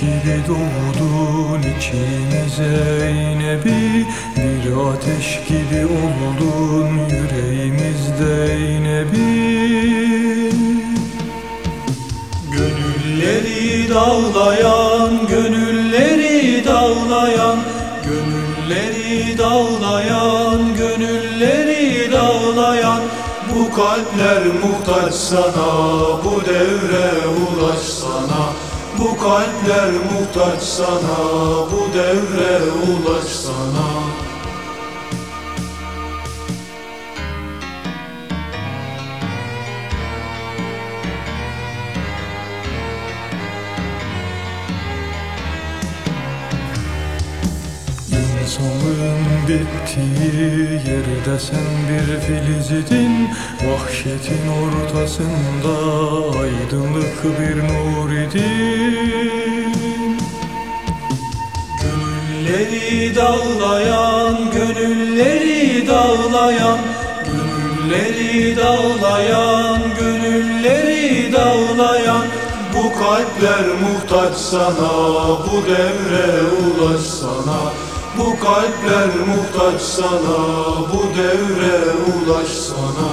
gibi doğdun içimize yine bir ateş gibi oldun yüreğimizde bir. Gönülleri dağlayan, gönülleri dağlayan Gönülleri dağlayan, gönülleri dağlayan Bu kalpler muhtaç sana, bu devre ulaş sana Bu kalpler muhtaç sana, bu devre ulaş sana İnsanlığın bittiği yerde sen bir filizdin Vahşetin ortasında aydınlık bir nur idin Gönülleri dağlayan, gönülleri dağlayan Gönülleri dağlayan, gönülleri dağlayan. Bu kalpler muhtaç sana, bu devre ulaş sana Bu kalpler muhtaç sana, bu devre ulaş sana.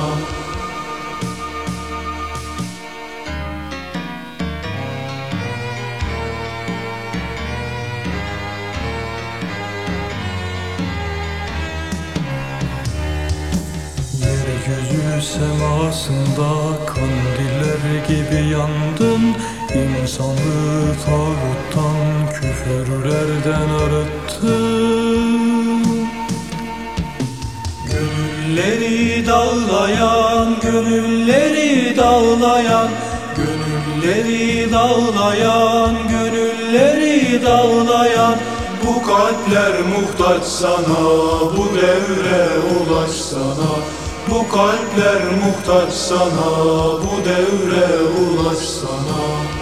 Yeryüzü semasında kandiller gibi yandın İnsanlığı tağuttan, küfürlerden arıttın. Gönülleri dağlayan, gönülleri dağlayan Gönülleri dağlayan, gönülleri dağlayan. Bu kalpler muhtaç sana, bu devre ulaş sana. Bu kalpler muhtaç sana, bu devre ulaş sana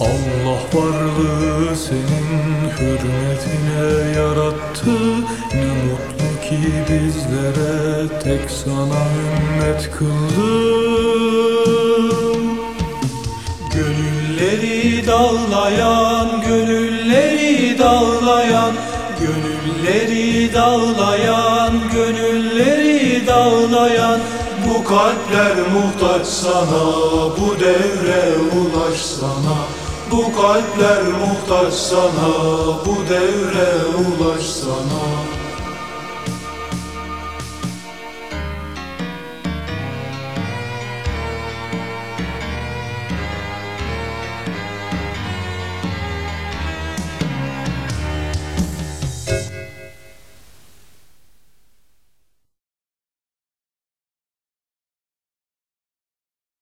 Allah varlığı senin hürmetine yarattı. Ne mutlu ki bizlere tek sana ümmet kıldı Gönülleri dağlayan, gönülleri dağlayan Gönülleri dağlayan, gönülleri dağlayan. Bu kalpler muhtaç sana, bu devre ulaş sana Bu kalpler muhtaç sana, bu devre ulaş sana